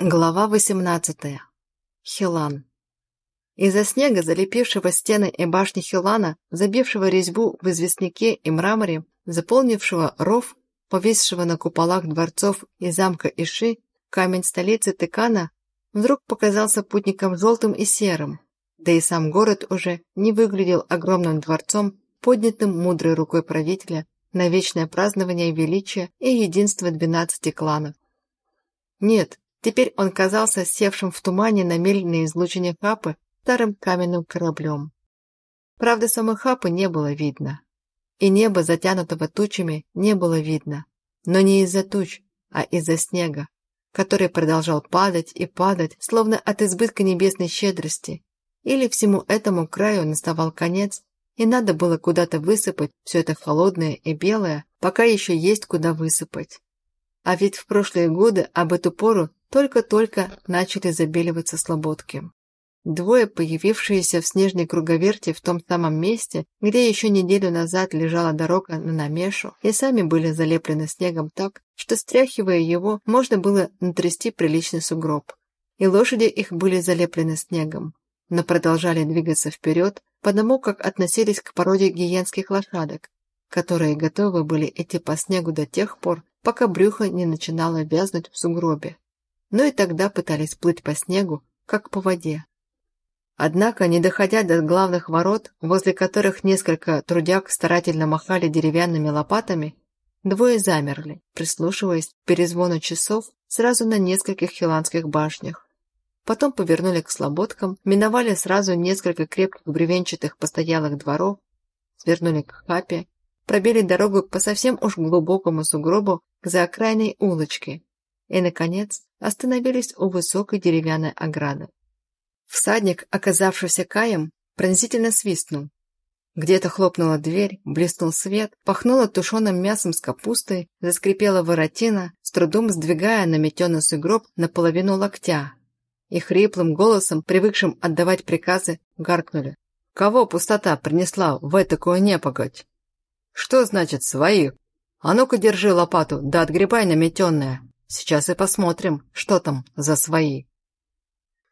Глава 18. Хилан. Из-за снега, залепившего стены и башни Хилана, забившего резьбу в известняке и мраморе, заполнившего ров, повесившего на куполах дворцов и замка Иши, камень столицы Тыкана вдруг показался путникам желтым и серым, да и сам город уже не выглядел огромным дворцом, поднятым мудрой рукой правителя на вечное празднование величия и единства двенадцати кланов. Нет, Теперь он казался севшим в тумане на мельное излучине Хапы старым каменным кораблем. Правда, самой Хапы не было видно. И небо, затянутого тучами, не было видно. Но не из-за туч, а из-за снега, который продолжал падать и падать, словно от избытка небесной щедрости. Или всему этому краю наставал конец, и надо было куда-то высыпать все это холодное и белое, пока еще есть куда высыпать. А ведь в прошлые годы об эту пору только-только начали забеливаться слободки. Двое, появившиеся в снежной круговерти в том самом месте, где еще неделю назад лежала дорога на Намешу, и сами были залеплены снегом так, что, стряхивая его, можно было натрясти приличный сугроб. И лошади их были залеплены снегом, но продолжали двигаться вперед, потому как относились к породе гиенских лошадок, которые готовы были идти по снегу до тех пор, пока брюхо не начинало вязнуть в сугробе но и тогда пытались плыть по снегу, как по воде. Однако, не доходя до главных ворот, возле которых несколько трудяг старательно махали деревянными лопатами, двое замерли, прислушиваясь к перезвону часов сразу на нескольких хиланских башнях. Потом повернули к слободкам, миновали сразу несколько крепких бревенчатых постоялых дворов, свернули к хапе, пробили дорогу по совсем уж глубокому сугробу к заокрайной улочке и, наконец, остановились у высокой деревянной ограды. Всадник, оказавшийся Каем, пронзительно свистнул. Где-то хлопнула дверь, блеснул свет, пахнуло тушеным мясом с капустой, заскрипела воротина, с трудом сдвигая наметенный сугроб наполовину локтя. И хриплым голосом, привыкшим отдавать приказы, гаркнули. «Кого пустота принесла в этакую непогодь?» «Что значит «своих»? А ну-ка держи лопату, да отгребай наметенное!» Сейчас и посмотрим, что там за свои.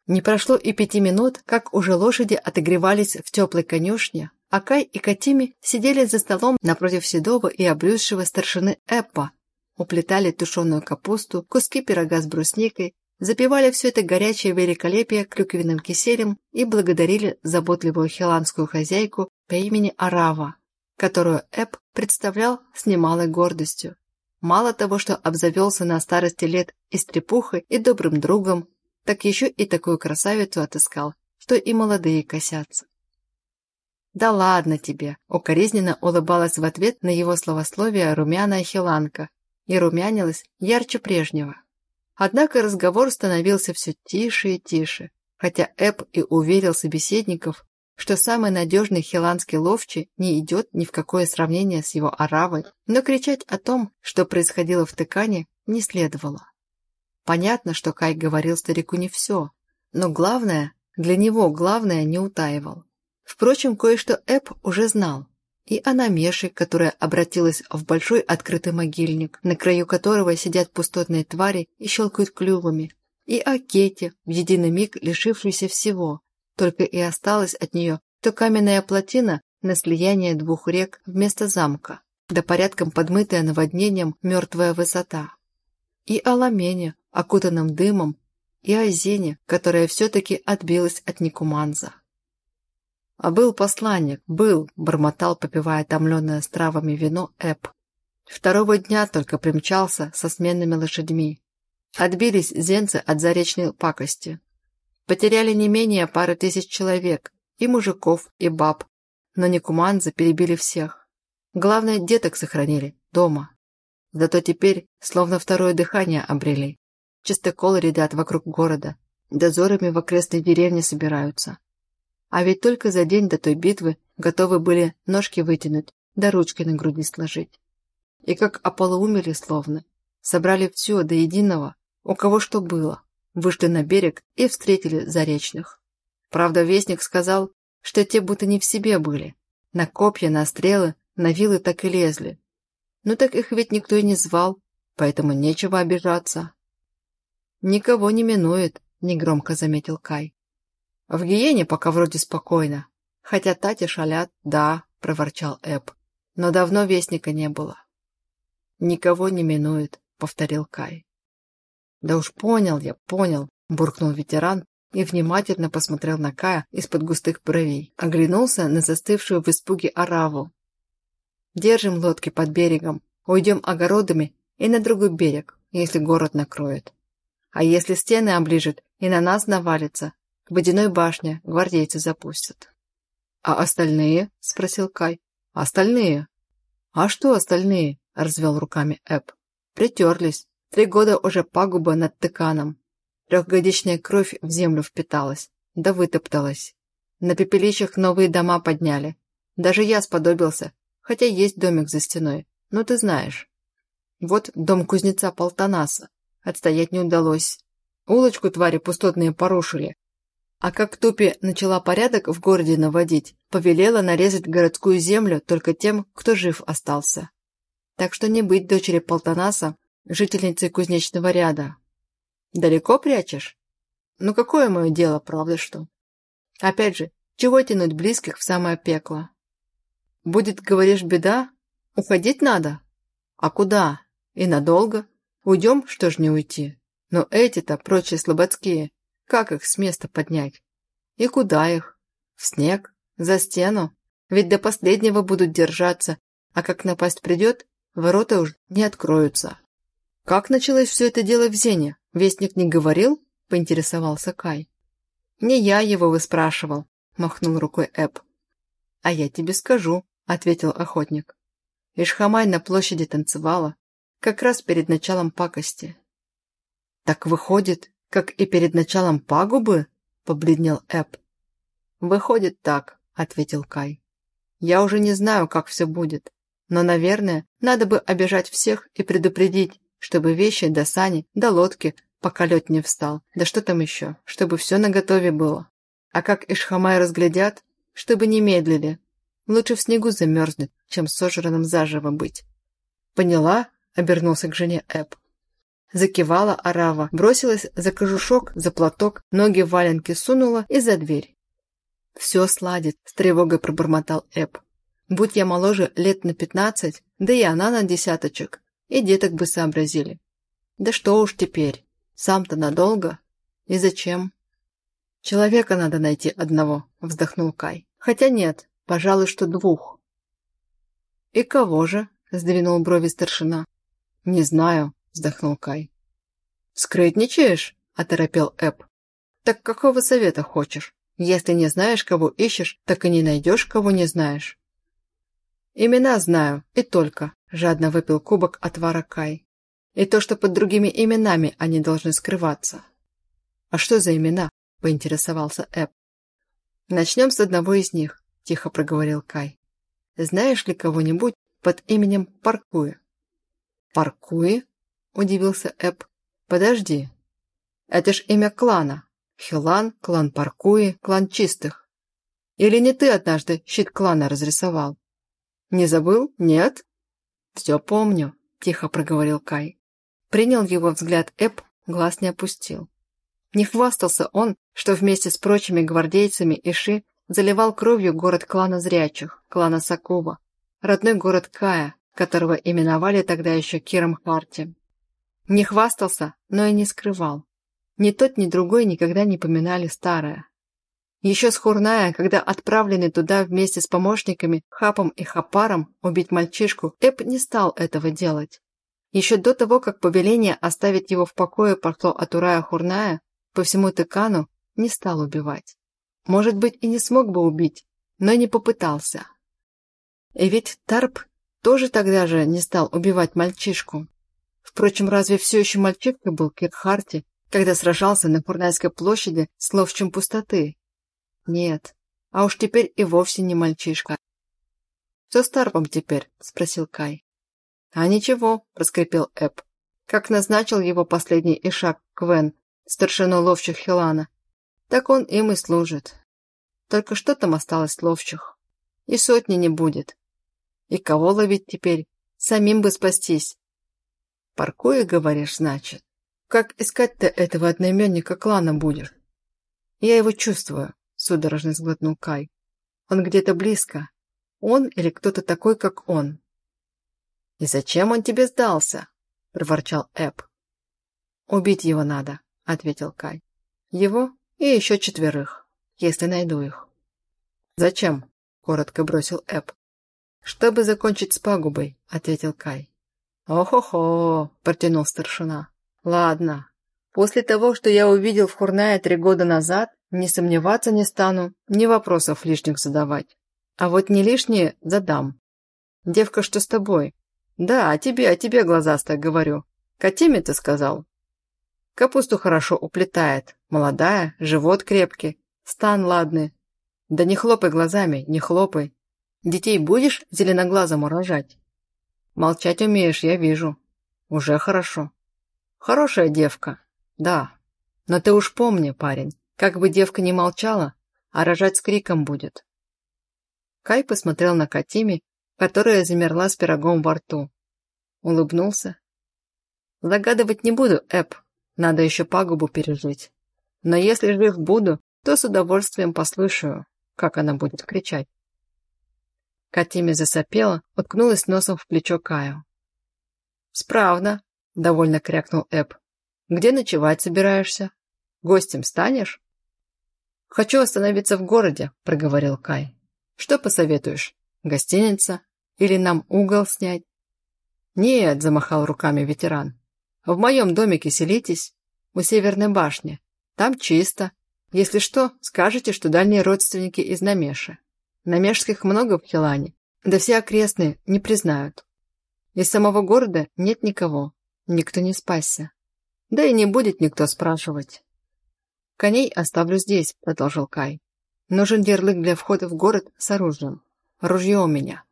Не прошло и пяти минут, как уже лошади отогревались в теплой конюшне, а Кай и Катими сидели за столом напротив седого и обрюзшего старшины Эппа, уплетали тушеную капусту, куски пирога с брусникой, запивали все это горячее великолепие клюквенным киселем и благодарили заботливую хиланскую хозяйку по имени Арава, которую Эп представлял с немалой гордостью. Мало того, что обзавелся на старости лет и стрепухой, и добрым другом, так еще и такую красавицу отыскал, что и молодые косятся. «Да ладно тебе!» – укоризненно улыбалась в ответ на его словословие румяная хиланка и румянилась ярче прежнего. Однако разговор становился все тише и тише, хотя Эп и уверил собеседников, что самый надежный хиланский ловчий не идет ни в какое сравнение с его оравой, но кричать о том, что происходило в Тыкане, не следовало. Понятно, что Кай говорил старику не все, но главное, для него главное не утаивал. Впрочем, кое-что Эп уже знал. И о намеше, которая обратилась в большой открытый могильник, на краю которого сидят пустотные твари и щелкают клювами, и о Кете, в единый миг лишившейся всего, только и осталось от нее то каменная плотина на слияние двух рек вместо замка, да порядком подмытая наводнением мертвая высота. И о ламене, окутанном дымом, и о зене, которая все-таки отбилась от Никуманза. «А был посланник, был», — бормотал, попивая томленное с травами вино Эп. Второго дня только примчался со сменными лошадьми. Отбились зенцы от заречной пакости. Потеряли не менее пары тысяч человек, и мужиков, и баб, но не куманза перебили всех. Главное, деток сохранили, дома. Зато теперь словно второе дыхание обрели. Чистоколы рядят вокруг города, дозорами в окрестной деревне собираются. А ведь только за день до той битвы готовы были ножки вытянуть, да ручки на груди сложить. И как ополоумели словно, собрали все до единого, у кого что было вышли на берег и встретили заречных. Правда, вестник сказал, что те будто не в себе были. На копья, на стрелы, на вилы так и лезли. Ну так их ведь никто и не звал, поэтому нечего обижаться. никого не минует», — негромко заметил Кай. «В гиене пока вроде спокойно. Хотя тати шалят, да», — проворчал Эб. «Но давно вестника не было». «Никого не минует», — повторил Кай. «Да уж понял я, понял», — буркнул ветеран и внимательно посмотрел на Кая из-под густых бровей. Оглянулся на застывшую в испуге ораву. «Держим лодки под берегом, уйдем огородами и на другой берег, если город накроет. А если стены оближет и на нас навалится, к водяной башне гвардейцы запустят». «А остальные?» — спросил Кай. «Остальные?» «А что остальные?» — развел руками Эб. «Притерлись. Три года уже пагуба над тыканом. Трехгодичная кровь в землю впиталась, да вытопталась. На пепелищах новые дома подняли. Даже я сподобился, хотя есть домик за стеной, но ты знаешь. Вот дом кузнеца Полтонаса. Отстоять не удалось. Улочку твари пустотные порушили. А как Тупи начала порядок в городе наводить, повелела нарезать городскую землю только тем, кто жив остался. Так что не быть дочери Полтонаса жительницей кузнечного ряда, Далеко прячешь? Ну какое мое дело, правда что? Опять же, чего тянуть близких в самое пекло? Будет, говоришь, беда? Уходить надо? А куда? И надолго? Уйдем, что ж не уйти? Но эти-то, прочие слободские, как их с места поднять? И куда их? В снег? За стену? Ведь до последнего будут держаться, а как напасть придет, ворота уж не откроются. Как началось все это дело в Зене? «Вестник не говорил?» – поинтересовался Кай. «Не я его выспрашивал», – махнул рукой Эб. «А я тебе скажу», – ответил охотник. Ишхамай на площади танцевала, как раз перед началом пакости. «Так выходит, как и перед началом пагубы?» – побледнел Эб. «Выходит так», – ответил Кай. «Я уже не знаю, как все будет, но, наверное, надо бы обижать всех и предупредить, чтобы вещи до сани, до лодки пока лед не встал. Да что там еще, чтобы все наготове было. А как Ишхамай разглядят, чтобы не медлили. Лучше в снегу замерзнет, чем сожранным заживо быть. «Поняла?» — обернулся к жене Эб. Закивала арава, бросилась за кожушок, за платок, ноги в валенки сунула и за дверь. «Все сладит», — с тревогой пробормотал Эб. «Будь я моложе лет на пятнадцать, да и она на десяточек, и деток бы сообразили. Да что уж теперь». Сам-то надолго? И зачем? Человека надо найти одного, вздохнул Кай. Хотя нет, пожалуй, что двух. И кого же? Сдвинул брови старшина. Не знаю, вздохнул Кай. Скрытничаешь? Оторопел Эп. Так какого совета хочешь? Если не знаешь, кого ищешь, так и не найдешь, кого не знаешь. Имена знаю, и только, жадно выпил кубок отвара Кай. И то, что под другими именами они должны скрываться. «А что за имена?» – поинтересовался Эб. «Начнем с одного из них», – тихо проговорил Кай. «Знаешь ли кого-нибудь под именем Паркуи?» «Паркуи?» – удивился Эб. «Подожди. Это ж имя клана. Хилан, клан Паркуи, клан Чистых. Или не ты однажды щит клана разрисовал? Не забыл? Нет?» «Все помню», – тихо проговорил Кай. Принял его взгляд Эп, глаз не опустил. Не хвастался он, что вместе с прочими гвардейцами Иши заливал кровью город клана Зрячих, клана Сакуба, родной город Кая, которого именовали тогда еще Киром Харти. Не хвастался, но и не скрывал. Ни тот, ни другой никогда не поминали старое. Еще с Хурная, когда отправленный туда вместе с помощниками Хапом и Хапаром убить мальчишку, Эп не стал этого делать. Еще до того, как повеление оставить его в покое пошло от Урая Хурная, по всему Тыкану не стал убивать. Может быть, и не смог бы убить, но не попытался. И ведь Тарп тоже тогда же не стал убивать мальчишку. Впрочем, разве все еще мальчишка был Кирхарти, когда сражался на Хурнайской площади с ловчим пустоты? Нет, а уж теперь и вовсе не мальчишка. «Что с теперь?» – спросил Кай. «А ничего», — проскрипел Эп. «Как назначил его последний Ишак Квен, старшину ловчих Хилана, так он им и служит. Только что там осталось ловчих? И сотни не будет. И кого ловить теперь? Самим бы спастись. Паркуя, говоришь, значит? Как искать ты этого одноименника клана будешь? Я его чувствую, судорожно сглотнул Кай. Он где-то близко. Он или кто-то такой, как он. «И зачем он тебе сдался?» – проворчал Эб. «Убить его надо», – ответил Кай. «Его и еще четверых, если найду их». «Зачем?» – коротко бросил Эб. «Чтобы закончить с пагубой», – ответил Кай. «Ох-охо!» – протянул старшина. «Ладно. После того, что я увидел в Хурная три года назад, не сомневаться не стану, ни вопросов лишних задавать. А вот не лишние задам. Девка, что с тобой? Да, о тебе, о тебе, глазастая, говорю. Катиме ты сказал? Капусту хорошо уплетает. Молодая, живот крепкий, стан ладный. Да не хлопай глазами, не хлопай. Детей будешь зеленоглазому рожать? Молчать умеешь, я вижу. Уже хорошо. Хорошая девка, да. Но ты уж помни, парень, как бы девка не молчала, а рожать с криком будет. Кай посмотрел на Катими, которая замерла с пирогом во рту. Улыбнулся. Загадывать не буду, Эп, надо еще пагубу пережить. Но если жив буду, то с удовольствием послушаю, как она будет кричать. Катими засопела, уткнулась носом в плечо Каю. «Справно», — довольно крякнул Эп. «Где ночевать собираешься? Гостем станешь?» «Хочу остановиться в городе», — проговорил Кай. «Что посоветуешь? Гостиница? Или нам угол снять?» «Нет», — замахал руками ветеран. «В моем домике селитесь, у Северной башни. Там чисто. Если что, скажете, что дальние родственники из Намеши. Намешских много в Хилане, да все окрестные не признают. Из самого города нет никого, никто не спасся. Да и не будет никто спрашивать. «Коней оставлю здесь», — продолжил Кай. «Нужен ярлык для входа в город с оружием. Ружье у меня.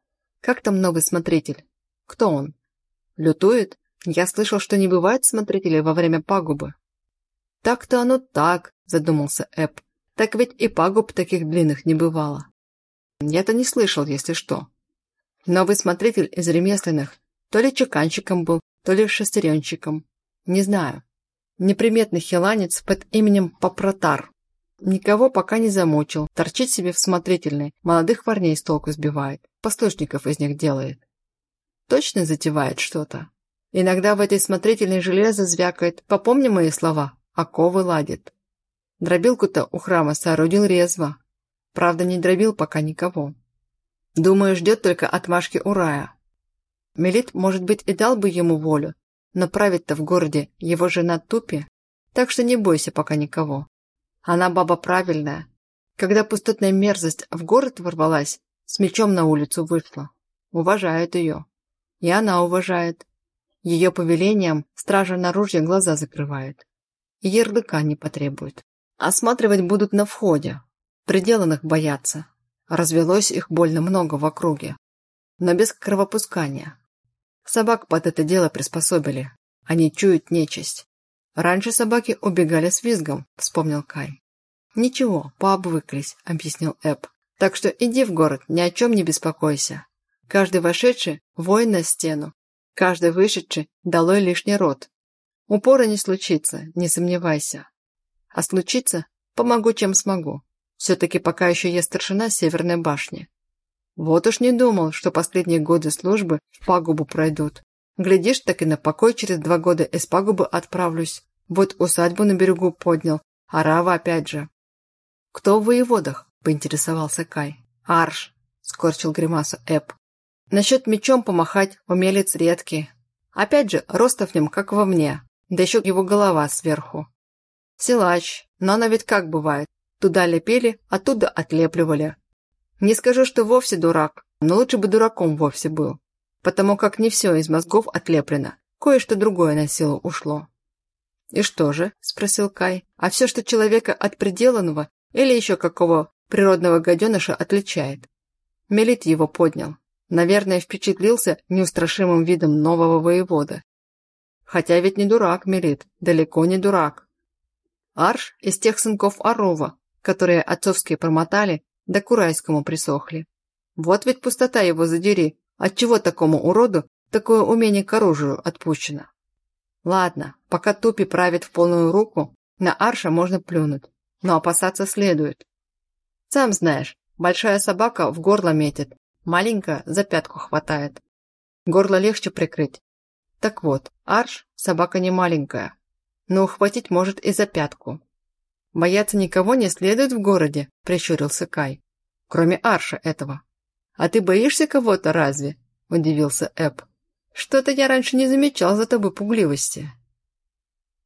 Как там новый смотритель? Кто он? Лютует? Я слышал, что не бывает смотрителей во время пагубы». «Так-то оно так», — задумался Эп. «Так ведь и пагуб таких длинных не бывало». Я-то не слышал, если что. Новый смотритель из ремесленных то ли чеканщиком был, то ли шестеренщиком. Не знаю. Неприметный хиланец под именем Попротар. Никого пока не замучил, торчит себе в смотрительной, молодых парней с толку сбивает, послушников из них делает. Точно затевает что-то. Иногда в этой смотрительной железо звякает, попомни мои слова, оковы ладит. Дробилку-то у храма соорудил резво, Правда, не дробил пока никого. Думаю, ждет только отмашки Урая. Мелит, может быть, и дал бы ему волю, но правит-то в городе его жена Тупи, так что не бойся пока никого. Она баба правильная. Когда пустотная мерзость в город ворвалась, с мечом на улицу вышла. Уважают ее. И она уважает. Ее повелением стража на ружье глаза закрывает. И ярлыка не потребует. Осматривать будут на входе, Приделанных боятся. Развелось их больно много в округе. Но без кровопускания. Собак под это дело приспособили. Они чуют нечисть. Раньше собаки убегали с визгом, вспомнил Кай. Ничего, пообвыклись, объяснил Эб. Так что иди в город, ни о чем не беспокойся. Каждый вошедший – воин на стену. Каждый вышедший – долой лишний рот. Упора не случится, не сомневайся. А случится – помогу, чем смогу. Все-таки пока еще я старшина Северной башни. Вот уж не думал, что последние годы службы в пагубу пройдут. Глядишь, так и на покой через два года из пагубы отправлюсь. Вот усадьбу на берегу поднял, а Рава опять же. «Кто в воеводах?» – поинтересовался Кай. «Арш», – скорчил гримасу Эп. «Насчет мечом помахать умелец редкий. Опять же, роста в нем, как во мне, да еще его голова сверху. Силач, но она ведь как бывает, Туда лепели, оттуда отлепливали. Не скажу, что вовсе дурак, но лучше бы дураком вовсе был. Потому как не все из мозгов отлеплено, кое-что другое на силу ушло. «И что же?» – спросил Кай. «А все, что человека от приделанного или еще какого природного гаденыша отличает?» Мелит его поднял. Наверное, впечатлился неустрашимым видом нового воевода. Хотя ведь не дурак Мелит, далеко не дурак. Арш из тех сынков Арова, которые отцовские промотали, да Курайскому присохли. Вот ведь пустота его задери, отчего такому уроду такое умение к оружию отпущено. Ладно, пока Тупи правит в полную руку, на Арша можно плюнуть, но опасаться следует. Сам знаешь, большая собака в горло метит, маленькая за пятку хватает. Горло легче прикрыть. Так вот, Арш – собака не маленькая, но ухватить может и за пятку. «Бояться никого не следует в городе», – прищурился Кай. «Кроме Арша этого». «А ты боишься кого-то разве?» – удивился Эп. «Что-то я раньше не замечал за тобой пугливости».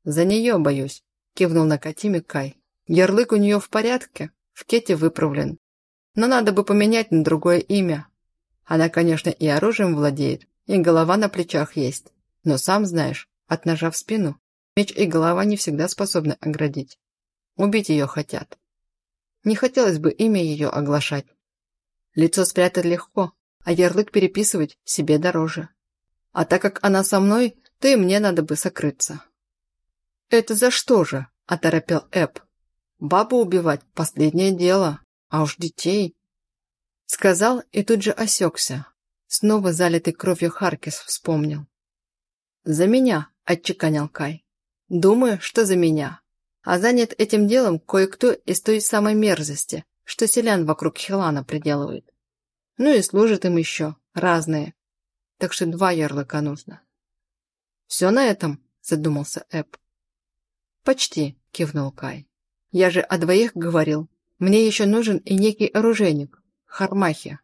«За нее боюсь», – кивнул на Катиме Кай. «Ярлык у нее в порядке, в кете выправлен. Но надо бы поменять на другое имя. Она, конечно, и оружием владеет, и голова на плечах есть. Но сам знаешь, от ножа в спину меч и голова не всегда способны оградить. Убить ее хотят. Не хотелось бы имя ее оглашать. Лицо спрятать легко, а ярлык переписывать себе дороже. А так как она со мной, то и мне надо бы сокрыться. «Это за что же?» – оторопел Эп. «Бабу убивать – последнее дело, а уж детей...» Сказал и тут же осекся. Снова залитый кровью Харкис вспомнил. «За меня», – отчеканил Кай. «Думаю, что за меня а занят этим делом кое-кто из той самой мерзости, что селян вокруг Хилана приделывает. Ну и служат им еще, разные. Так что два ярлыка нужно. «Все на этом?» – задумался Эп. «Почти», – кивнул Кай. «Я же о двоих говорил. Мне еще нужен и некий оружейник, Хармахи».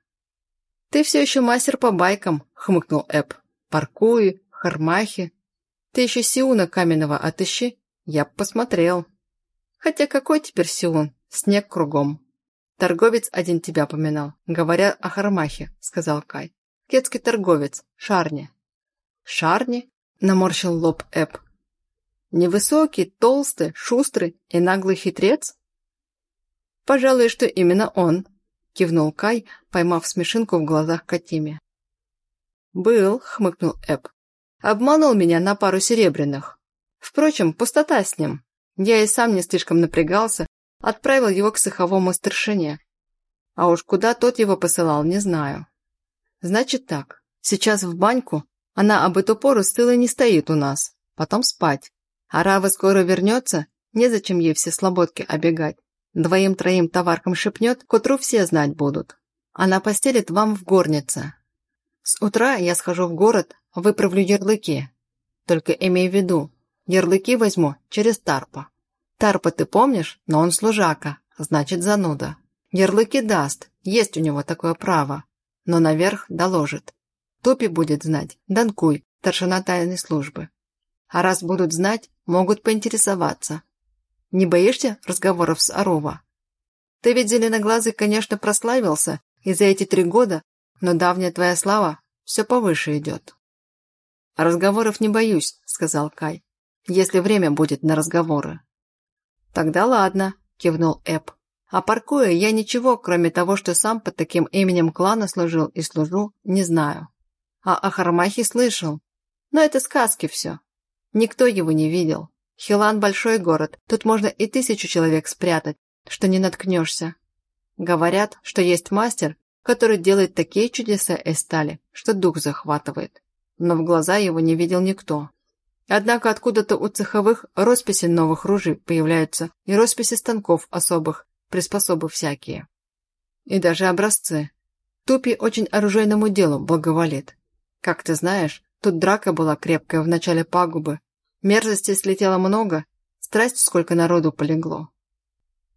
«Ты все еще мастер по байкам», – хмыкнул Эп. «Паркуй, Хармахи. Ты еще Сиуна каменного отыщи, я б посмотрел. Хотя какой теперь Сиун? Снег кругом. Торговец один тебя поминал, говоря о Хармахе, сказал Кай. Кетский торговец, Шарни. Шарни? Наморщил лоб Эп. Невысокий, толстый, шустрый и наглый хитрец? Пожалуй, что именно он, кивнул Кай, поймав смешинку в глазах Катиме. «Был», — хмыкнул Эп. «Обманул меня на пару серебряных. Впрочем, пустота с ним. Я и сам не слишком напрягался, отправил его к цеховому старшине. А уж куда тот его посылал, не знаю. Значит так, сейчас в баньку, она об эту пору стыла не стоит у нас, потом спать. А Рава скоро вернется, незачем ей все слободки обегать. Двоим-троим товаркам шепнет, к утру все знать будут. Она постелит вам в горнице. С утра я схожу в город, выправлю ярлыки. Только имей в виду, Ярлыки возьму через Тарпа. Тарпа ты помнишь, но он служака, значит зануда. Ярлыки даст, есть у него такое право, но наверх доложит. Топи будет знать, Данкуй, старшина тайной службы. А раз будут знать, могут поинтересоваться. Не боишься разговоров с Арова? Ты ведь зеленоглазый, конечно, прославился, и за эти три года, но давняя твоя слава все повыше идет. «Разговоров не боюсь», — сказал Кай если время будет на разговоры». «Тогда ладно», – кивнул Эп. «А паркуя я ничего, кроме того, что сам под таким именем клана служил и служу, не знаю. А о Хармахе слышал. Но это сказки все. Никто его не видел. Хилан – большой город, тут можно и тысячу человек спрятать, что не наткнешься. Говорят, что есть мастер, который делает такие чудеса из стали, что дух захватывает. Но в глаза его не видел никто. Однако откуда-то у цеховых росписи новых ружей появляются и росписи станков особых, приспособы всякие. И даже образцы. Тупи очень оружейному делу благоволит. Как ты знаешь, тут драка была крепкая в начале пагубы. Мерзости слетело много, страсть сколько народу полегло.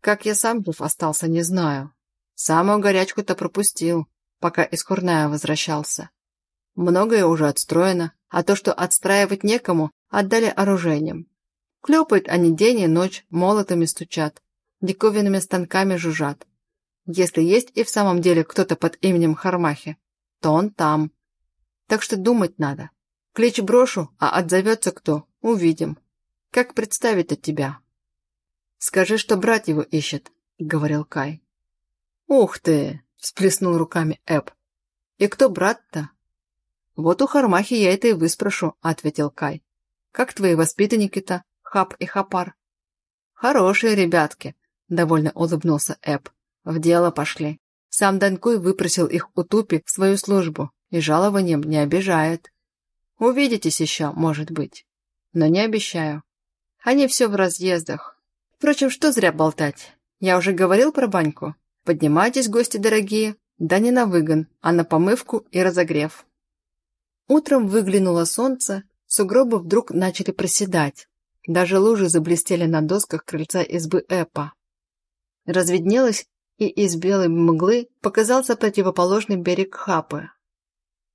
Как я сам жив остался, не знаю. Самую горячку-то пропустил, пока из Курная возвращался. Многое уже отстроено, а то, что отстраивать некому, отдали оружейным. Клепают они день и ночь, молотами стучат, диковинными станками жужжат. Если есть и в самом деле кто-то под именем Хармахи, то он там. Так что думать надо. Клич брошу, а отзовется кто, увидим. Как представить от тебя? Скажи, что брат его ищет, говорил Кай. Ух ты, всплеснул руками Эб. И кто брат-то? Вот у Хармахи я это и выспрошу, ответил Кай. Как твои воспитанники-то, Хап и Хапар?» «Хорошие ребятки», — довольно улыбнулся Эб. «В дело пошли. Сам Данкуй выпросил их у Тупи в свою службу и жалованием не обижает. Увидитесь еще, может быть». но не обещаю. Они все в разъездах. Впрочем, что зря болтать. Я уже говорил про баньку. Поднимайтесь, гости дорогие, да не на выгон, а на помывку и разогрев. Утром выглянуло солнце, сугробы вдруг начали проседать. Даже лужи заблестели на досках крыльца избы Эпа. Разведнелось, и из белой мглы показался противоположный берег Хапы.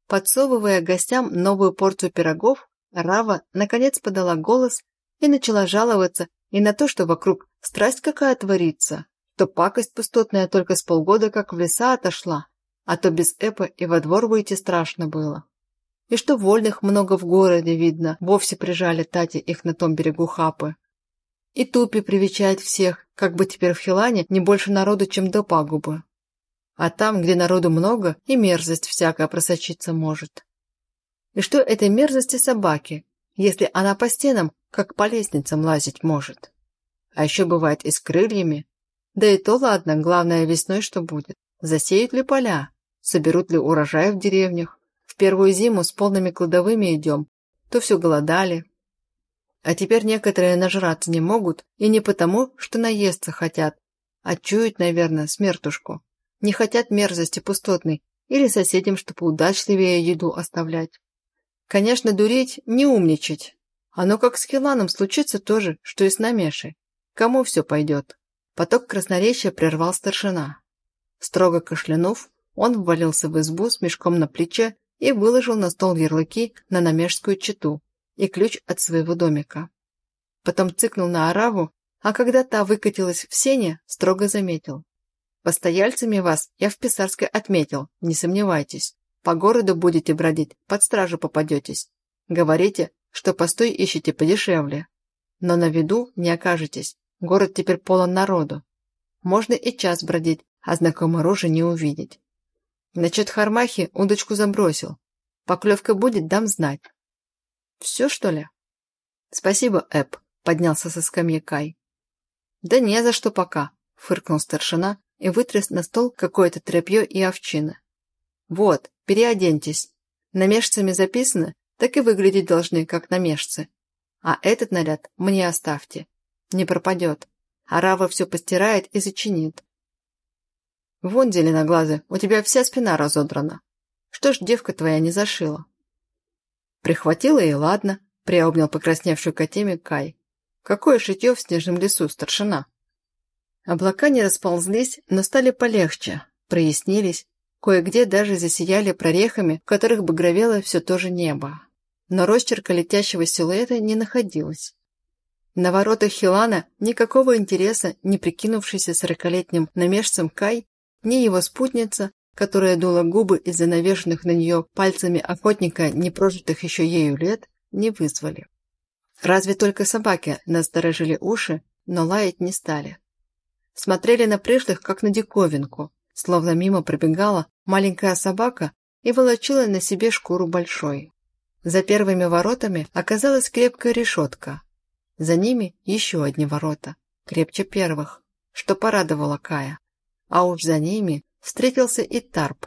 Подсовывая гостям новую порцию пирогов, Рава наконец подала голос и начала жаловаться и на то, что вокруг страсть какая творится, то пакость пустотная только с полгода как в леса отошла, а то без Эпа и во двор выйти страшно было. И что вольных много в городе видно, вовсе прижали Тати их на том берегу Хапы. И Тупи привечает всех, как бы теперь в Хилане не больше народу, чем до пагубы. А там, где народу много, и мерзость всякая просочиться может. И что этой мерзости собаки, если она по стенам, как по лестницам лазить может? А еще бывает и с крыльями. Да и то ладно, главное весной что будет. Засеют ли поля? Соберут ли урожай в деревнях? В первую зиму с полными кладовыми идем. То все голодали. А теперь некоторые нажраться не могут, и не потому, что наесться хотят, а чуют, наверное, смертушку. Не хотят мерзости пустотной или соседям, чтобы удачливее еду оставлять. Конечно, дуреть, не умничать. Оно как с Хиланом случится тоже, что и с Намешей. Кому все пойдет? Поток красноречия прервал старшина. Строго кашлянув, он ввалился в избу с мешком на плече и выложил на стол ярлыки на намежскую чету и ключ от своего домика. Потом цыкнул на ораву, а когда та выкатилась в сене, строго заметил. Постояльцами вас я в Писарской отметил, не сомневайтесь. По городу будете бродить, под стражу попадетесь. Говорите, что постой ищете подешевле. Но на виду не окажетесь, город теперь полон народу. Можно и час бродить, а знакомой рожи не увидеть. Насчет Хармахи удочку забросил. Поклевка будет, дам знать. Все, что ли? Спасибо, Эп, поднялся со скамьи Кай. Да не за что пока, фыркнул старшина и вытряс на стол какое-то тряпье и овчины. «Вот, переоденьтесь. Намешцами записаны, так и выглядеть должны, как намешцы. А этот наряд мне оставьте. Не пропадет. Арава все постирает и зачинит. Вон, зеленоглазый, у тебя вся спина разодрана. Что ж девка твоя не зашила?» «Прихватила и ладно», — приобнял покрасневшую Катеми Кай. «Какое шитье в снежном лесу, старшина?» Облака не расползлись, но стали полегче, прояснились, кое-где даже засияли прорехами, в которых багровело все то же небо. Но росчерка летящего силуэта не находилось. На воротах Хилана никакого интереса не прикинувшийся сорокалетним намежцем Кай, ни его спутница, которая дула губы из-за навешенных на нее пальцами охотника непрожитых еще ею лет, не вызвали. Разве только собаки насторожили уши, но лаять не стали смотрели на пришлых, как на диковинку, словно мимо пробегала маленькая собака и волочила на себе шкуру большой. За первыми воротами оказалась крепкая решетка. За ними еще одни ворота, крепче первых, что порадовало Кая. А уж за ними встретился и Тарп.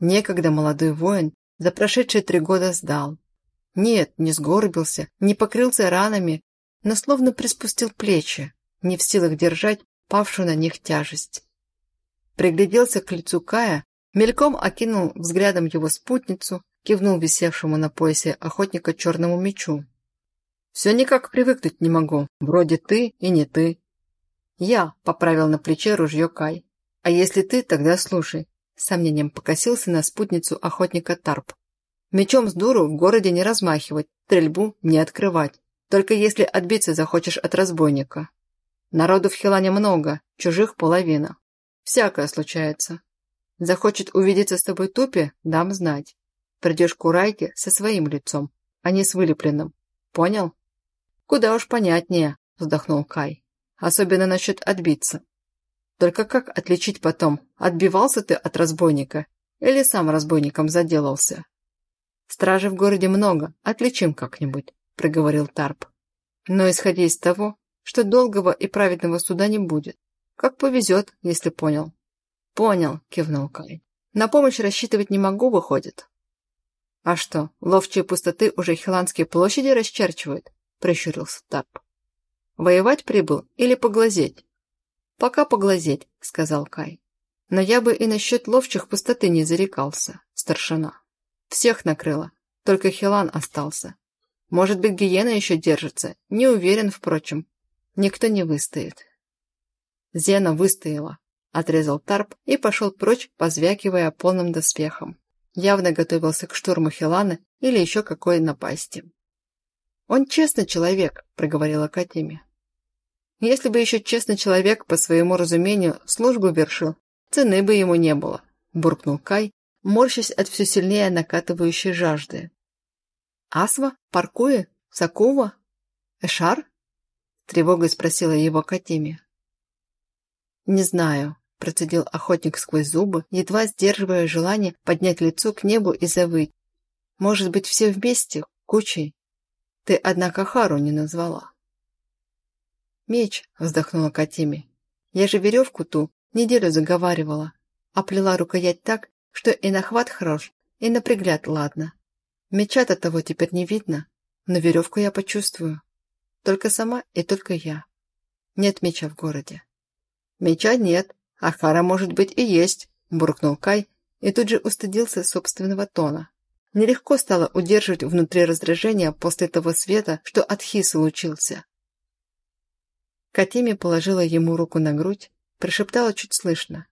Некогда молодой воин за прошедшие три года сдал. Нет, не сгорбился, не покрылся ранами, но словно приспустил плечи, не в силах держать павшую на них тяжесть. Пригляделся к лицу Кая, мельком окинул взглядом его спутницу, кивнул висевшему на поясе охотника черному мечу. «Все никак привыкнуть не могу. Вроде ты и не ты». «Я», — поправил на плече ружье Кай. «А если ты, тогда слушай». С сомнением покосился на спутницу охотника Тарп. «Мечом с дуру в городе не размахивать, стрельбу не открывать. Только если отбиться захочешь от разбойника. Народу в Хилане много, чужих половина. Всякое случается. Захочет увидеться с тобой Тупи, дам знать. Придешь к Урайке со своим лицом, а не с вылепленным. Понял? Куда уж понятнее, вздохнул Кай. Особенно насчет отбиться. Только как отличить потом, отбивался ты от разбойника или сам разбойником заделался? Стражи в городе много, отличим как-нибудь, проговорил Тарп. Но исходя из того, что долгого и праведного суда не будет. Как повезет, если понял. Понял, кивнул Кай. На помощь рассчитывать не могу, выходит. А что, ловчие пустоты уже хиланские площади расчерчивают? прищурился Тарп. «Воевать прибыл или поглазеть?» «Пока поглазеть», — сказал Кай. «Но я бы и насчет ловчих пустоты не зарекался, старшина. Всех накрыло, только Хилан остался. Может быть, гиена еще держится, не уверен, впрочем. Никто не выстоит». «Зена выстояла», — отрезал Тарп и пошел прочь, позвякивая полным доспехом. Явно готовился к штурму Хилана или еще какой напасти. «Он честный человек», — проговорила Катиме. «Если бы еще честный человек, по своему разумению, службу вершил, цены бы ему не было», — буркнул Кай, морщась от все сильнее накатывающей жажды. «Асва? Паркуя? Сакува? Эшар?» — тревогой спросила его Катиме. «Не знаю», — процедил охотник сквозь зубы, едва сдерживая желание поднять лицо к небу и завыть. «Может быть, все вместе, кучей?» Ты, однако, Хару не назвала. Меч, вздохнула Катиме. Я же веревку ту неделю заговаривала, оплела рукоять так, что и на хват хорош, и на пригляд ладно. Меча-то того теперь не видно, но веревку я почувствую. Только сама и только я. Нет меча в городе. Меча нет, а Хара, может быть, и есть, буркнул Кай и тут же устыдился собственного тона. Нелегко стало удерживать внутри раздражения после того света, что от Хи случился. Катими положила ему руку на грудь, прошептала чуть слышно.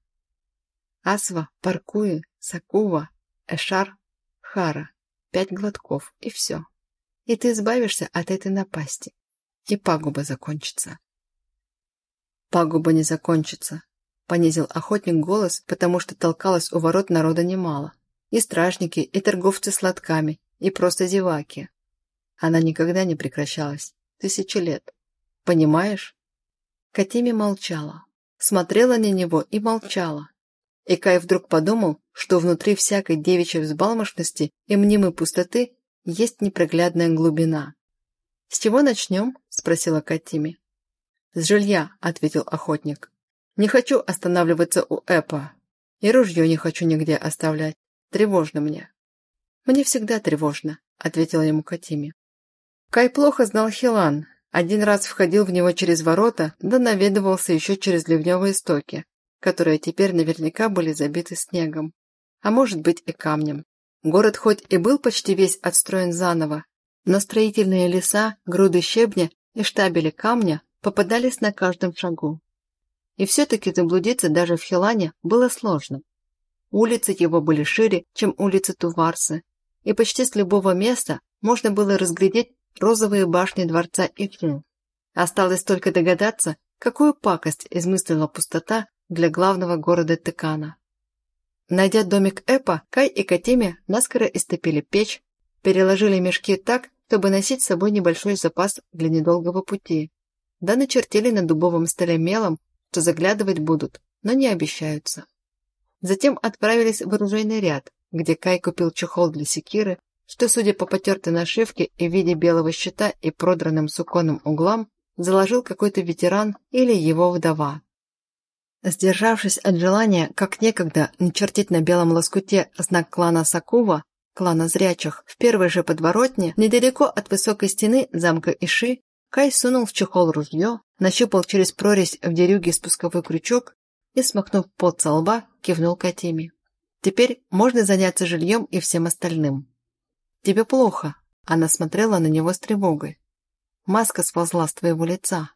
Асва, Паркуи, Сакува, Эшар, Хара. Пять глотков, и все. И ты избавишься от этой напасти. И пагуба закончится. Пагуба не закончится, понизил охотник голос, потому что толкалось у ворот народа немало. И стражники, и торговцы сладками, и просто зеваки. Она никогда не прекращалась. Тысячи лет. Понимаешь? Катими молчала. Смотрела на него и молчала. И Кай вдруг подумал, что внутри всякой девичьей взбалмошности и мнимой пустоты есть непроглядная глубина. «С чего начнем?» – спросила Катими. «С жилья», – ответил охотник. «Не хочу останавливаться у Эпа. И ружье не хочу нигде оставлять. Тревожно мне». «Мне всегда тревожно», — ответила ему Катими. Кай плохо знал Хилан. Один раз входил в него через ворота, да наведывался еще через ливневые стоки, которые теперь наверняка были забиты снегом. А может быть и камнем. Город хоть и был почти весь отстроен заново, но строительные леса, груды щебня и штабели камня попадались на каждом шагу. И все-таки заблудиться даже в Хилане было сложно. Улицы его были шире, чем улицы Туварсы, и почти с любого места можно было разглядеть розовые башни дворца Икрин. Осталось только догадаться, какую пакость измыслила пустота для главного города Текана. Найдя домик Эпа, Кай и Катиме наскоро истопили печь, переложили мешки так, чтобы носить с собой небольшой запас для недолгого пути. Да начертили на дубовом столе мелом, что заглядывать будут, но не обещаются. Затем отправились в оружейный ряд, где Кай купил чехол для секиры, что, судя по потертой нашивке и в виде белого щита и продранным суконным углам, заложил какой-то ветеран или его вдова. Сдержавшись от желания, как некогда, начертить на белом лоскуте знак клана Сакува, клана зрячих, в первой же подворотне, недалеко от высокой стены замка Иши, Кай сунул в чехол ружье, нащупал через прорезь в дерюге спусковой крючок и, смахнув пот со лба, кивнул Катиме. «Теперь можно заняться жильем и всем остальным». «Тебе плохо», — она смотрела на него с тревогой. Маска сползла с твоего лица.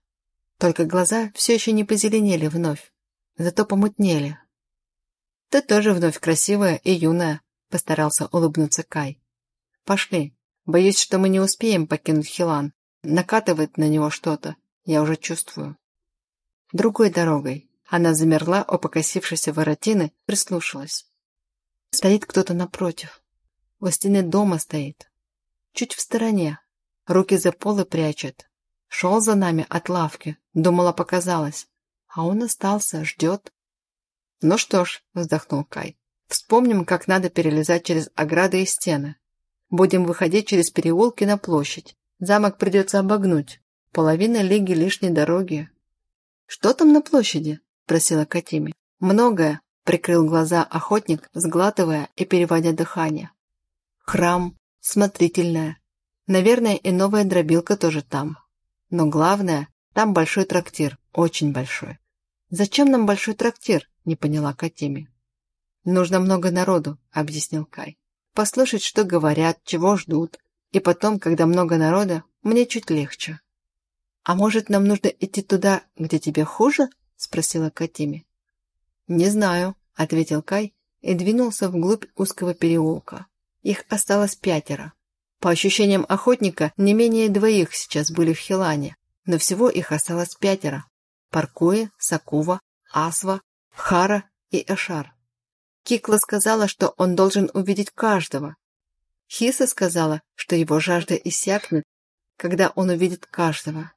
Только глаза все еще не позеленели вновь, зато помутнели. «Ты тоже вновь красивая и юная», — постарался улыбнуться Кай. «Пошли. Боюсь, что мы не успеем покинуть Хилан. Накатывает на него что-то, я уже чувствую». «Другой дорогой», она замерла у покосившейся воротины, прислушалась. Стоит кто-то напротив. У стены дома стоит. Чуть в стороне. Руки за полы прячет. Шел за нами от лавки. Думала, показалось. А он остался, ждет. Ну что ж, вздохнул Кай. Вспомним, как надо перелезать через ограды и стены. Будем выходить через переулки на площадь. Замок придется обогнуть. Половина лиги лишней дороги. Что там на площади? – просила Катиме. «Многое», – прикрыл глаза охотник, сглатывая и переводя дыхание. «Храм, смотрительная. Наверное, и новая дробилка тоже там. Но главное, там большой трактир, очень большой. «Зачем нам большой трактир?» – не поняла Катеми. «Нужно много народу», – объяснил Кай. «Послушать, что говорят, чего ждут. И потом, когда много народа, мне чуть легче». «А может, нам нужно идти туда, где тебе хуже?» – спросила Катими. «Не знаю», – ответил Кай и двинулся вглубь узкого переулка. Их осталось пятеро. По ощущениям охотника, не менее двоих сейчас были в Хилане, но всего их осталось пятеро. Паркуя, Сакува, Асва, Хара и Эшар. Кикла сказала, что он должен увидеть каждого. Хиса сказала, что его жажда иссякнет, когда он увидит каждого.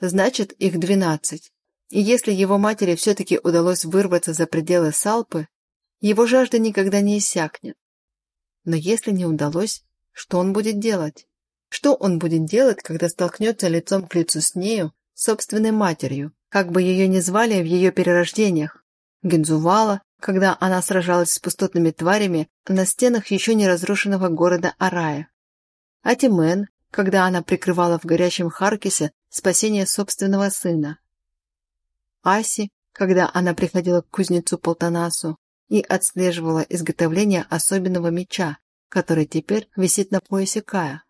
Значит, их двенадцать. И если его матери все-таки удалось вырваться за пределы Салпы, его жажда никогда не иссякнет. Но если не удалось, что он будет делать? Что он будет делать, когда столкнется лицом к лицу с нею, собственной матерью, как бы ее ни звали в ее перерождениях? Гензувала, когда она сражалась с пустотными тварями на стенах еще не разрушенного города Арая. Атимен, когда она прикрывала в горящем Харкисе спасение собственного сына. Аси, когда она приходила к кузнецу Полтонасу и отслеживала изготовление особенного меча, который теперь висит на поясе Кая.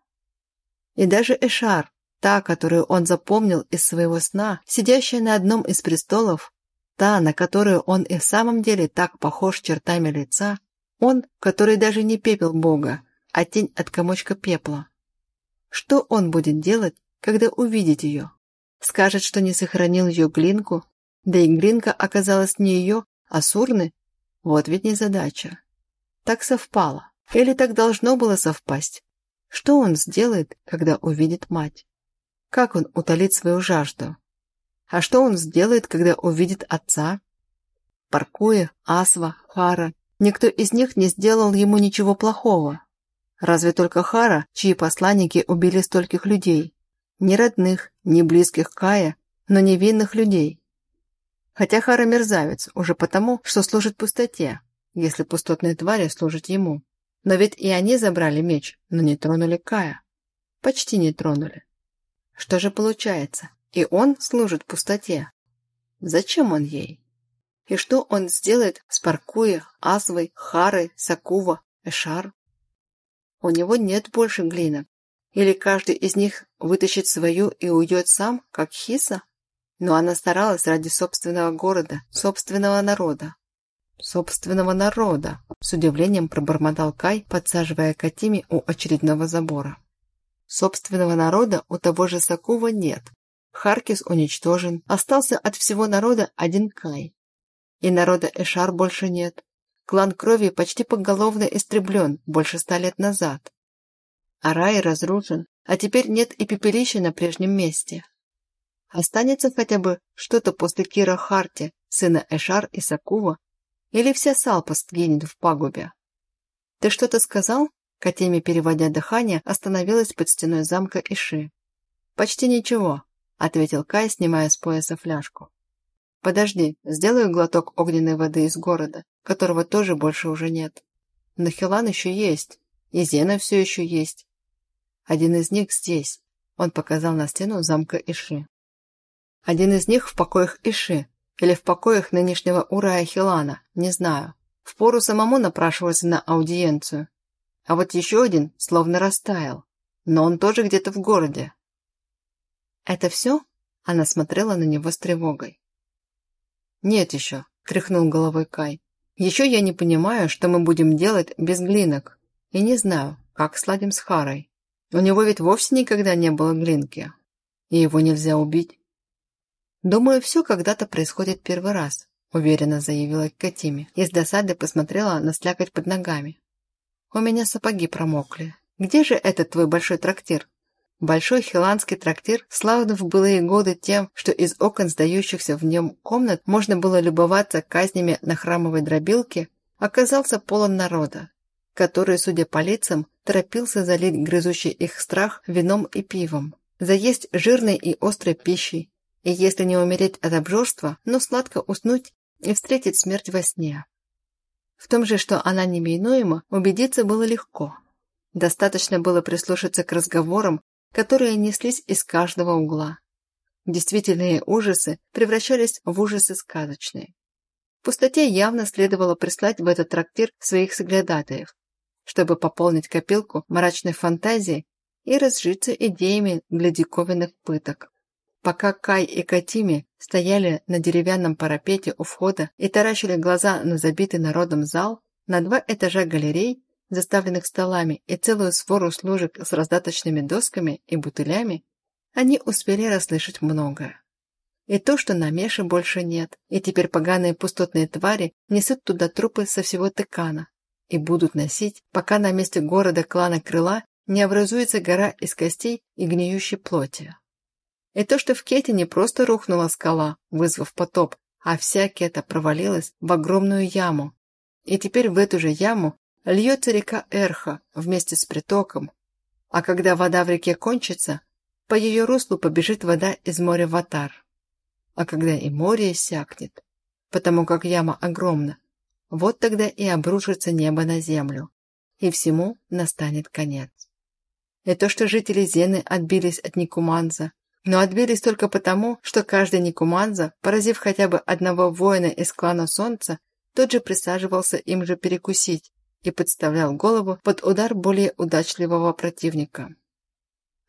И даже Эшар, та, которую он запомнил из своего сна, сидящая на одном из престолов, та, на которую он и в самом деле так похож чертами лица, он, который даже не пепел Бога, а тень от комочка пепла. Что он будет делать, когда увидит ее? Скажет, что не сохранил ее глинку, да и глинка оказалась не ее, а сурны? Вот ведь не задача. Так совпало. Или так должно было совпасть? Что он сделает, когда увидит мать? Как он утолит свою жажду? А что он сделает, когда увидит отца? Паркуя, Асва, Хара, никто из них не сделал ему ничего плохого. Разве только Хара, чьи посланники убили стольких людей. Ни родных, ни близких Кая, но невинных людей. Хотя Хара мерзавец, уже потому, что служит пустоте, если пустотные твари служат ему. Но ведь и они забрали меч, но не тронули Кая. Почти не тронули. Что же получается? И он служит пустоте. Зачем он ей? И что он сделает с Паркуя, Азвой, Харой, Сакува, Эшар? У него нет больше глинок. Или каждый из них вытащит свою и уйдет сам, как Хиса? Но она старалась ради собственного города, собственного народа собственного народа», — с удивлением пробормотал Кай, подсаживая Катими у очередного забора. «Собственного народа у того же Сакува нет. Харкис уничтожен, остался от всего народа один Кай. И народа Эшар больше нет. Клан крови почти поголовно истреблен больше ста лет назад. А рай разрушен, а теперь нет и пепелища на прежнем месте. Останется хотя бы что-то после Кира Харти, сына Эшар и Сакува, или вся Салпост гинет в пагубе? Ты что-то сказал? Катеми, переводя дыхание, остановилась под стеной замка Иши. «Почти ничего», — ответил Кай, снимая с пояса фляжку. «Подожди, сделаю глоток огненной воды из города, которого тоже больше уже нет. Но Хилан еще есть, и Зена все еще есть. Один из них здесь», — он показал на стену замка Иши. «Один из них в покоях Иши, или в покоях нынешнего Урая Хилана, не знаю. Впору самому напрашиваться на аудиенцию. А вот еще один словно растаял. Но он тоже где-то в городе. «Это все?» – она смотрела на него с тревогой. «Нет еще», – тряхнул головой Кай. «Еще я не понимаю, что мы будем делать без глинок. И не знаю, как сладим с Харой. У него ведь вовсе никогда не было глинки. И его нельзя убить. «Думаю, все когда-то происходит первый раз», – уверенно заявила Катиме и с досады посмотрела на слякоть под ногами. «У меня сапоги промокли. Где же этот твой большой трактир?» Большой хиланский трактир, славный в былые годы тем, что из окон сдающихся в нем комнат можно было любоваться казнями на храмовой дробилке, оказался полон народа, который, судя по лицам, торопился залить грызущий их страх вином и пивом, заесть жирной и острой пищей, и если не умереть от обжорства, но сладко уснуть и встретить смерть во сне. В том же, что она неминуема, убедиться было легко. Достаточно было прислушаться к разговорам, которые неслись из каждого угла. Действительные ужасы превращались в ужасы сказочные. В пустоте явно следовало прислать в этот трактир своих соглядатаев, чтобы пополнить копилку мрачной фантазии и разжиться идеями для диковинных пыток. Пока Кай и Катими стояли на деревянном парапете у входа и таращили глаза на забитый народом зал, на два этажа галерей, заставленных столами и целую свору служек с раздаточными досками и бутылями, они успели расслышать многое. И то, что на Меше больше нет, и теперь поганые пустотные твари несут туда трупы со всего Тыкана и будут носить, пока на месте города клана Крыла не образуется гора из костей и гниющей плоти. И то, что в Кете не просто рухнула скала, вызвав потоп, а вся Кета провалилась в огромную яму. И теперь в эту же яму льется река Эрха вместе с притоком, а когда вода в реке кончится, по ее руслу побежит вода из моря в Атар. А когда и море иссякнет, потому как яма огромна, вот тогда и обрушится небо на землю, и всему настанет конец. И то, что жители Зены отбились от Никуманза, но отбились только потому, что каждый Никуманза, поразив хотя бы одного воина из клана Солнца, тот же присаживался им же перекусить и подставлял голову под удар более удачливого противника.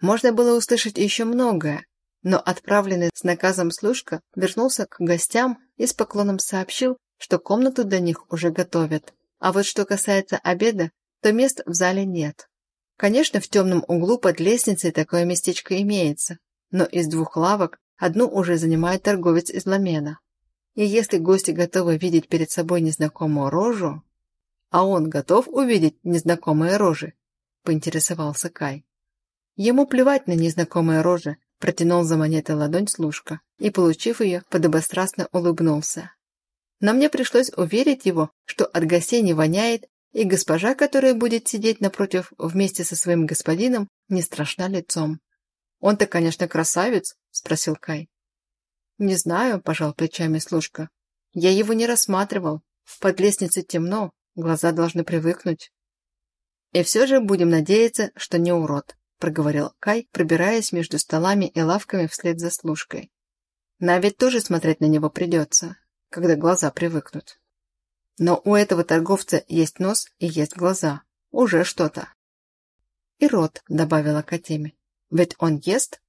Можно было услышать еще многое, но отправленный с наказом служка вернулся к гостям и с поклоном сообщил, что комнату для них уже готовят. А вот что касается обеда, то мест в зале нет. Конечно, в темном углу под лестницей такое местечко имеется, но из двух лавок одну уже занимает торговец из Ламена. И если гости готовы видеть перед собой незнакомую рожу... А он готов увидеть незнакомые рожи? Поинтересовался Кай. Ему плевать на незнакомые рожи, протянул за монетой ладонь служка и, получив ее, подобострастно улыбнулся. Но мне пришлось уверить его, что от гостей не воняет, и госпожа, которая будет сидеть напротив вместе со своим господином, не страшна лицом. «Он-то, конечно, красавец?» – спросил Кай. «Не знаю», – пожал плечами служка. «Я его не рассматривал. Под лестницей темно, глаза должны привыкнуть». «И все же будем надеяться, что не урод», проговорил Кай, пробираясь между столами и лавками вслед за служкой. «Нам ведь тоже смотреть на него придется, когда глаза привыкнут. Но у этого торговца есть нос и есть глаза. Уже что-то». «И рот», — добавила Катеми. «Ведь он ест?»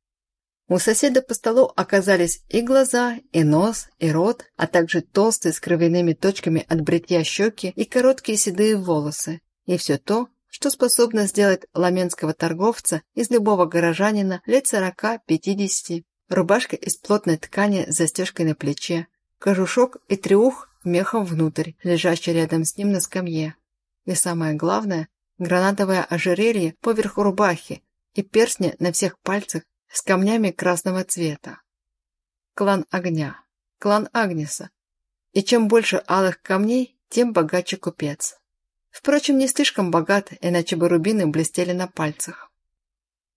У соседа по столу оказались и глаза, и нос, и рот, а также толстые с кровяными точками от бритья щеки и короткие седые волосы. И все то, что способно сделать ламенского торговца из любого горожанина лет сорока-пятидесяти. Рубашка из плотной ткани с застежкой на плече, кожушок и трюх мехом внутрь, лежащий рядом с ним на скамье. И самое главное, гранатовое ожерелье поверх рубахи и перстни на всех пальцах с камнями красного цвета. Клан огня, клан Агнеса. И чем больше алых камней, тем богаче купец. Впрочем, не слишком богат, иначе бы рубины блестели на пальцах.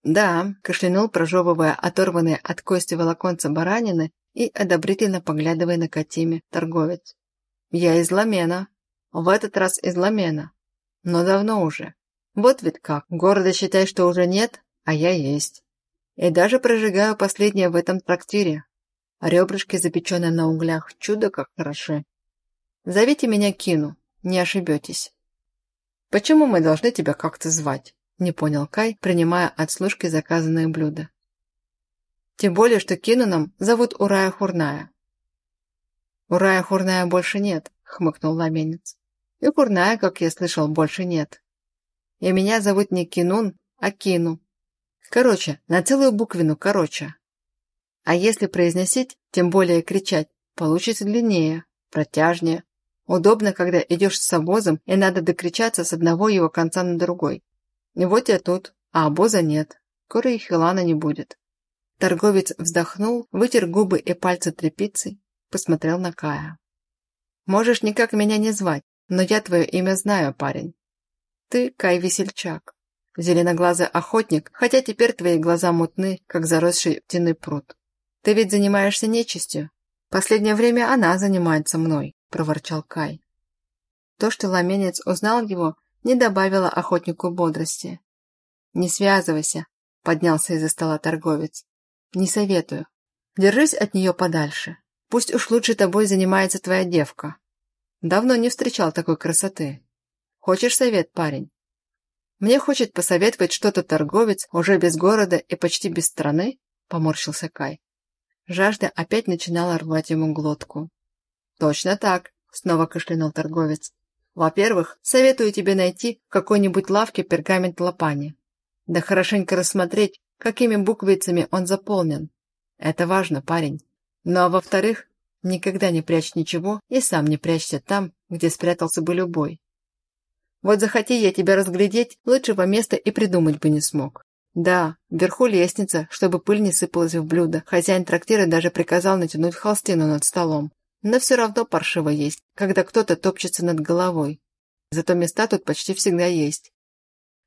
«Да», – кашлянул, прожевывая оторванные от кости волоконца баранины и одобрительно поглядывая на Катиме торговец. «Я из Ламена. В этот раз из Ламена. Но давно уже. Вот ведь как. Города считай, что уже нет, а я есть. И даже прожигаю последнее в этом трактире. Ребрышки, запеченные на углях, чудо как хороши. Зовите меня Кину, не ошибетесь». «Почему мы должны тебя как-то звать?» – не понял Кай, принимая от служки заказанное блюдо. «Тем более, что Кинуном зовут Урая Хурная». «Урая Хурная больше нет», – хмыкнул ламенец. «И Хурная, как я слышал, больше нет. И меня зовут не Кинун, а Кину. Короче, на целую буквину короче. А если произносить, тем более кричать, получится длиннее, протяжнее, Удобно, когда идешь с обозом, и надо докричаться с одного его конца на другой. И вот я тут, а обоза нет. Скоро и Хилана не будет. Торговец вздохнул, вытер губы и пальцы тряпицей, посмотрел на Кая. «Можешь никак меня не звать, но я твое имя знаю, парень. Ты Кай Весельчак, зеленоглазый охотник, хотя теперь твои глаза мутны, как заросший птиный пруд. Ты ведь занимаешься нечистью. Последнее время она занимается мной. – проворчал Кай. То, что ламенец узнал его, не добавило охотнику бодрости. «Не связывайся», — поднялся из-за стола торговец. «Не советую. Держись от нее подальше. Пусть уж лучше тобой занимается твоя девка. Давно не встречал такой красоты. Хочешь совет, парень?» «Мне хочет посоветовать что-то торговец, уже без города и почти без страны?» — поморщился Кай. Жажда опять начинала рвать ему глотку. «Точно так», — снова кашлянул торговец. «Во-первых, советую тебе найти в какой-нибудь лавке пергамент Лопани. Да хорошенько рассмотреть, какими буквицами он заполнен. Это важно, парень. Ну а во-вторых, никогда не прячь ничего и сам не прячься там, где спрятался бы любой. Вот захоти я тебя разглядеть, лучшего места и придумать бы не смог. Да, вверху лестница, чтобы пыль не сыпалась в блюдо. Хозяин трактира даже приказал натянуть холстину над столом. Но все равно паршиво есть, когда кто-то топчется над головой. Зато места тут почти всегда есть.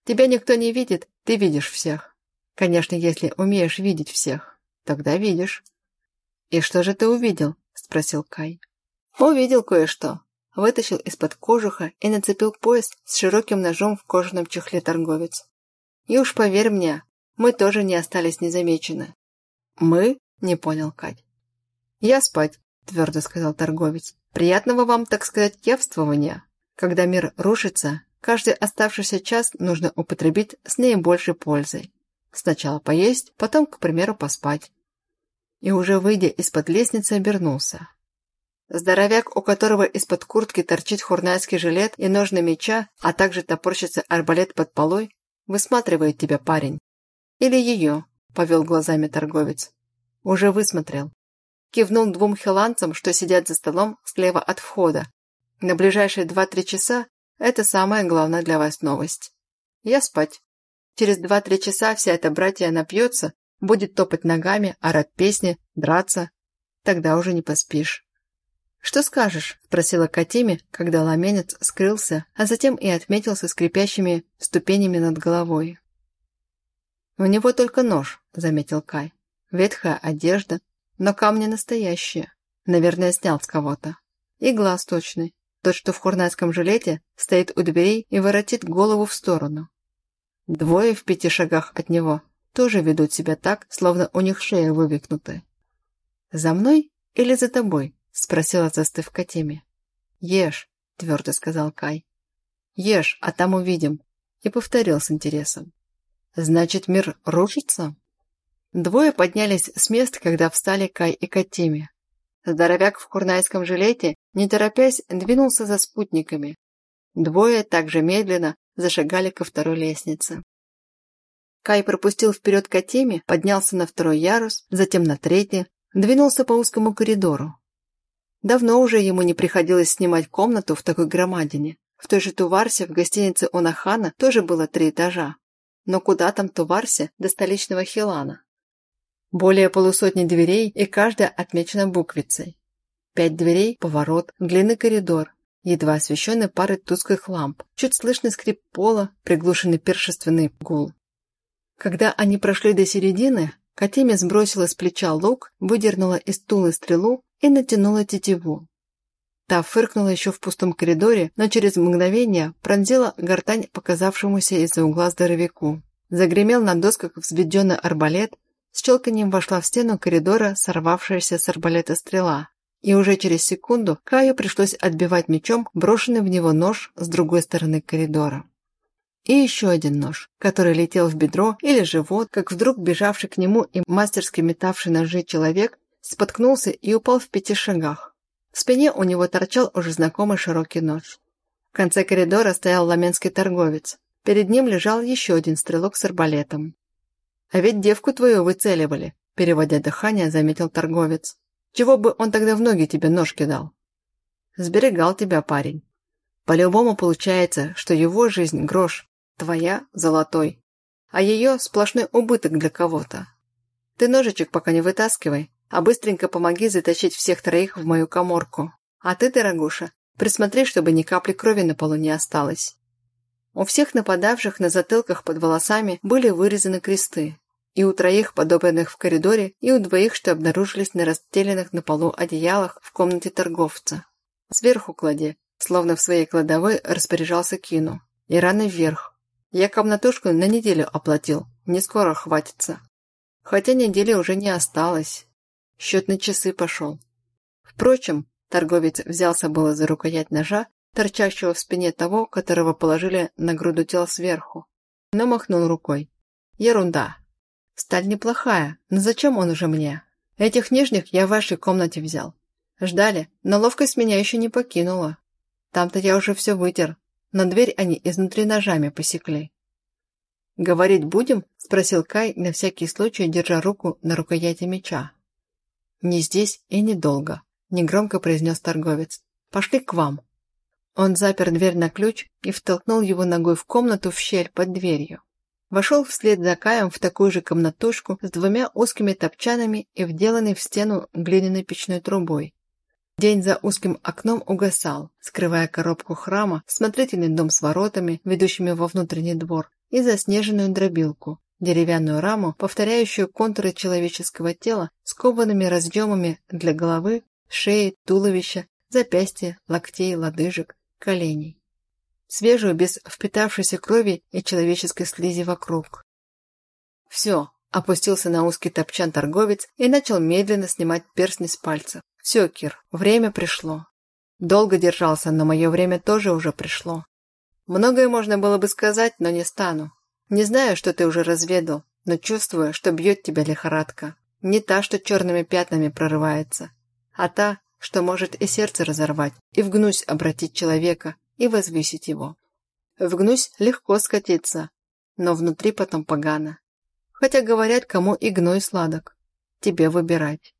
Тебя никто не видит, ты видишь всех. Конечно, если умеешь видеть всех, тогда видишь. «И что же ты увидел?» – спросил Кай. «Увидел кое-что», вытащил из-под кожуха и нацепил пояс с широким ножом в кожаном чехле торговец. И уж поверь мне, мы тоже не остались незамечены. «Мы?» – не понял Кать. «Я спать», – твердо сказал торговец. «Приятного вам, так сказать, явствования. Когда мир рушится, каждый оставшийся час нужно употребить с наибольшей пользой. Сначала поесть, потом, к примеру, поспать». И уже выйдя из-под лестницы, обернулся. Здоровяк, у которого из-под куртки торчит хурнайский жилет и ножны меча, а также топорщится арбалет под полой, высматривает тебя парень. Или ее, повел глазами торговец. Уже высмотрел. Кивнул двум хиланцам, что сидят за столом слева от входа. На ближайшие два-три часа это самая главная для вас новость. Я спать. Через два-три часа вся эта братья напьется, будет топать ногами, орать песни, драться. Тогда уже не поспишь. «Что скажешь?» – спросила Катиме, когда ламенец скрылся, а затем и отметился скрипящими ступенями над головой. «У него только нож», – заметил Кай. «Ветхая одежда, но камни настоящие. Наверное, снял с кого-то. И глаз точный. Тот, что в хурнайском жилете, стоит у дверей и воротит голову в сторону. Двое в пяти шагах от него тоже ведут себя так, словно у них шея вывихнута. «За мной или за тобой?» — спросила, застыв Катиме. «Ешь», — твердо сказал Кай. «Ешь, а там увидим», — и повторил с интересом. «Значит, мир рушится?» Двое поднялись с мест, когда встали Кай и Катиме. Здоровяк в курнайском жилете, не торопясь, двинулся за спутниками. Двое также медленно зашагали ко второй лестнице. Кай пропустил вперед Катиме, поднялся на второй ярус, затем на третий, двинулся по узкому коридору. Давно уже ему не приходилось снимать комнату в такой громадине. В той же Туварсе, в гостинице Онахана, тоже было три этажа. Но куда там Туварсе до столичного Хилана? Более полусотни дверей, и каждая отмечена буквицей. Пять дверей, поворот, длинный коридор, едва освещенный парой тусклых ламп, чуть слышный скрип пола, приглушенный першественный гул. Когда они прошли до середины, Катиме сбросила с плеча лук, выдернула из тулы стрелу и натянула тетиву. Та фыркнула еще в пустом коридоре, но через мгновение пронзила гортань показавшемуся из-за угла здоровяку. Загремел на досках взведенный арбалет, с челканьем вошла в стену коридора сорвавшаяся с арбалета стрела. И уже через секунду Каю пришлось отбивать мечом брошенный в него нож с другой стороны коридора. И еще один нож, который летел в бедро или живот, как вдруг бежавший к нему и мастерски метавший ножи человек споткнулся и упал в пяти шагах. В спине у него торчал уже знакомый широкий нож. В конце коридора стоял ламенский торговец. Перед ним лежал еще один стрелок с арбалетом. «А ведь девку твою выцеливали», – переводя дыхание, заметил торговец. «Чего бы он тогда в ноги тебе нож кидал?» «Сберегал тебя парень. По-любому получается, что его жизнь – грош, твоя – золотой, а ее – сплошной убыток для кого-то. Ты ножичек пока не вытаскивай, а быстренько помоги затащить всех троих в мою коморку. А ты, дорогуша, присмотри, чтобы ни капли крови на полу не осталось». У всех нападавших на затылках под волосами были вырезаны кресты. И у троих, подобранных в коридоре, и у двоих, что обнаружились на расстеленных на полу одеялах в комнате торговца. «Сверху клади», словно в своей кладовой распоряжался Кину. «И раны вверх. Я комнатушку на неделю оплатил, не скоро хватится. Хотя недели уже не осталось. Счет на часы пошел. Впрочем, торговец взялся было за рукоять ножа, торчащего в спине того, которого положили на груду тел сверху, но махнул рукой. Ерунда. Сталь неплохая, но зачем он уже мне? Этих нижних я в вашей комнате взял. Ждали, но ловкость меня еще не покинула. Там-то я уже все вытер, но дверь они изнутри ножами посекли. «Говорить будем?» – спросил Кай, на всякий случай держа руку на рукояти меча. «Не здесь и недолго», – негромко произнес торговец. «Пошли к вам». Он запер дверь на ключ и втолкнул его ногой в комнату в щель под дверью. Вошел вслед за Каем в такую же комнатушку с двумя узкими топчанами и вделанной в стену глиняной печной трубой. День за узким окном угасал, скрывая коробку храма, смотрительный дом с воротами, ведущими во внутренний двор, и заснеженную дробилку, деревянную раму, повторяющую контуры человеческого тела с коваными разъемами для головы, шеи, туловища, запястья, локтей, лодыжек, коленей свежую, без впитавшейся крови и человеческой слизи вокруг. «Все», — опустился на узкий топчан торговец и начал медленно снимать перстни с пальцев. «Все, Кир, время пришло. Долго держался, но мое время тоже уже пришло. Многое можно было бы сказать, но не стану. Не знаю, что ты уже разведал, но чувствую, что бьет тебя лихорадка. Не та, что черными пятнами прорывается, а та, что может и сердце разорвать, и в гнусь обратить человека, и возвысить его. В гнусь легко скатиться, но внутри потом погано. Хотя говорят, кому и гной сладок. Тебе выбирать.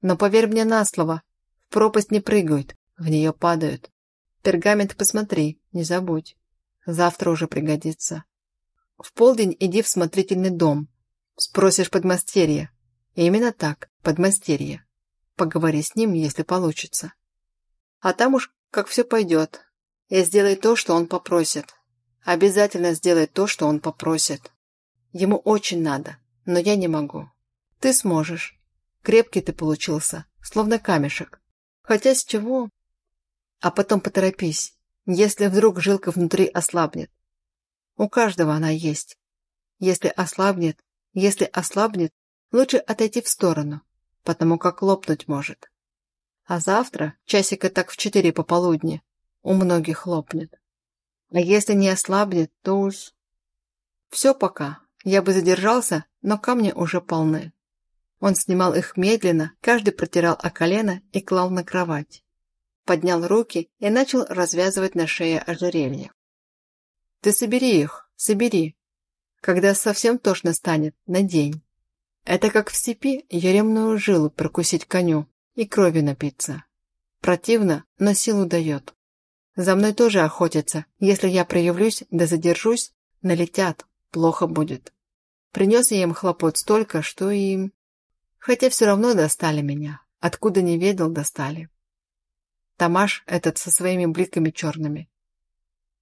Но поверь мне на слово, в пропасть не прыгают, в нее падают. Пергамент посмотри, не забудь. Завтра уже пригодится. В полдень иди в смотрительный дом. Спросишь подмастерье. Именно так, подмастерье. Поговори с ним, если получится. А там уж как все пойдет, и сделай то, что он попросит. Обязательно сделай то, что он попросит. Ему очень надо, но я не могу. Ты сможешь. Крепкий ты получился, словно камешек. Хотя с чего? А потом поторопись, если вдруг жилка внутри ослабнет. У каждого она есть. Если ослабнет, если ослабнет, лучше отойти в сторону, потому как лопнуть может. А завтра, часика так в четыре пополудни, у многих лопнет. А если не ослабнет, то уж... Все пока. Я бы задержался, но камни уже полны. Он снимал их медленно, каждый протирал о колено и клал на кровать. Поднял руки и начал развязывать на шее ожерелье. «Ты собери их, собери. Когда совсем тошно станет, надень. Это как в степи еремную жилу прокусить коню и крови напиться. Противно, но силу дает. За мной тоже охотятся. Если я проявлюсь да задержусь, налетят. Плохо будет. Принес я им хлопот столько, что им... Хотя все равно достали меня. Откуда не ведал, достали. Тамаш этот со своими бликами черными.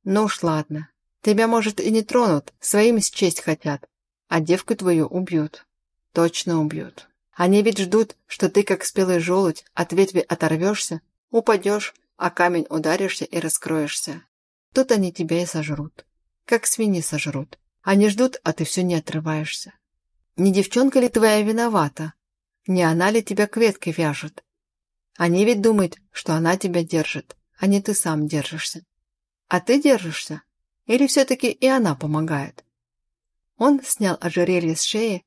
Ну уж ладно. Тебя, может, и не тронут, своим счесть хотят. А девку твою убьют. Точно убьют. Они ведь ждут, что ты, как спелый желудь, от ветви оторвешься, упадешь а камень ударишься и раскроешься. Тут они тебя и сожрут. Как свиньи сожрут. Они ждут, а ты все не отрываешься. Не девчонка ли твоя виновата? Не она ли тебя к ветке вяжет? Они ведь думают, что она тебя держит, а не ты сам держишься. А ты держишься? Или все-таки и она помогает? Он снял ожерелье с шеи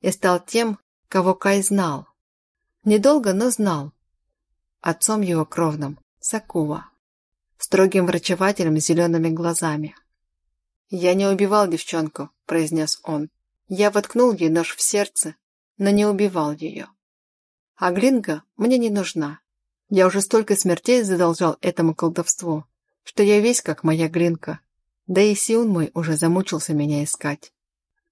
и стал тем, кого Кай знал. Недолго, но знал. Отцом его кровным, Сакува. Строгим врачевателем с зелеными глазами. «Я не убивал девчонку», – произнес он. «Я воткнул ей нож в сердце, но не убивал ее. А Глинга мне не нужна. Я уже столько смертей задолжал этому колдовству, что я весь как моя Глинка. Да и Сиун мой уже замучился меня искать».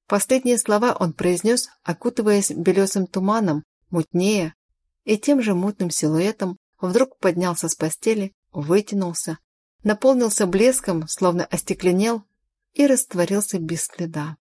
Последние слова он произнес, окутываясь белесым туманом, мутнее, и тем же мутным силуэтом вдруг поднялся с постели, вытянулся, наполнился блеском, словно остекленел, и растворился без следа.